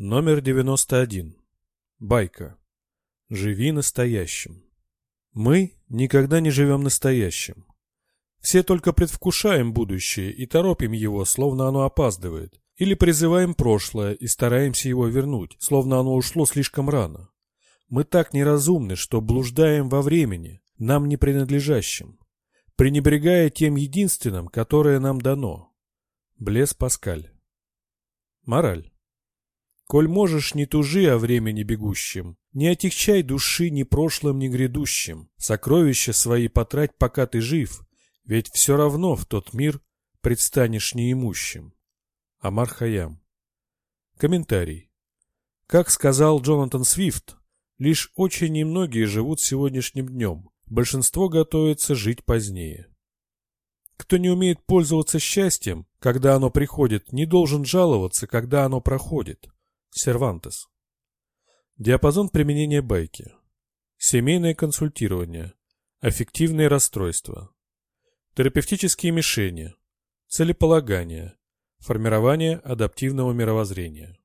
Номер 91. Байка. Живи настоящим. Мы никогда не живем настоящим. Все только предвкушаем будущее и торопим его, словно оно опаздывает, или призываем прошлое и стараемся его вернуть, словно оно ушло слишком рано. Мы так неразумны, что блуждаем во времени, нам не принадлежащим, пренебрегая тем единственным, которое нам дано. Блес Паскаль. Мораль. Коль можешь, не тужи о времени бегущем, не отягчай души ни прошлым, ни грядущим, сокровища свои потрать, пока ты жив, ведь все равно в тот мир предстанешь неимущим. Амар Хаям. Комментарий. Как сказал Джонатан Свифт, лишь очень немногие живут сегодняшним днем, большинство готовится жить позднее. Кто не умеет пользоваться счастьем, когда оно приходит, не должен жаловаться, когда оно проходит. Сервантес. Диапазон применения байки. Семейное консультирование. Аффективные расстройства. Терапевтические мишени. Целеполагание. Формирование адаптивного мировоззрения.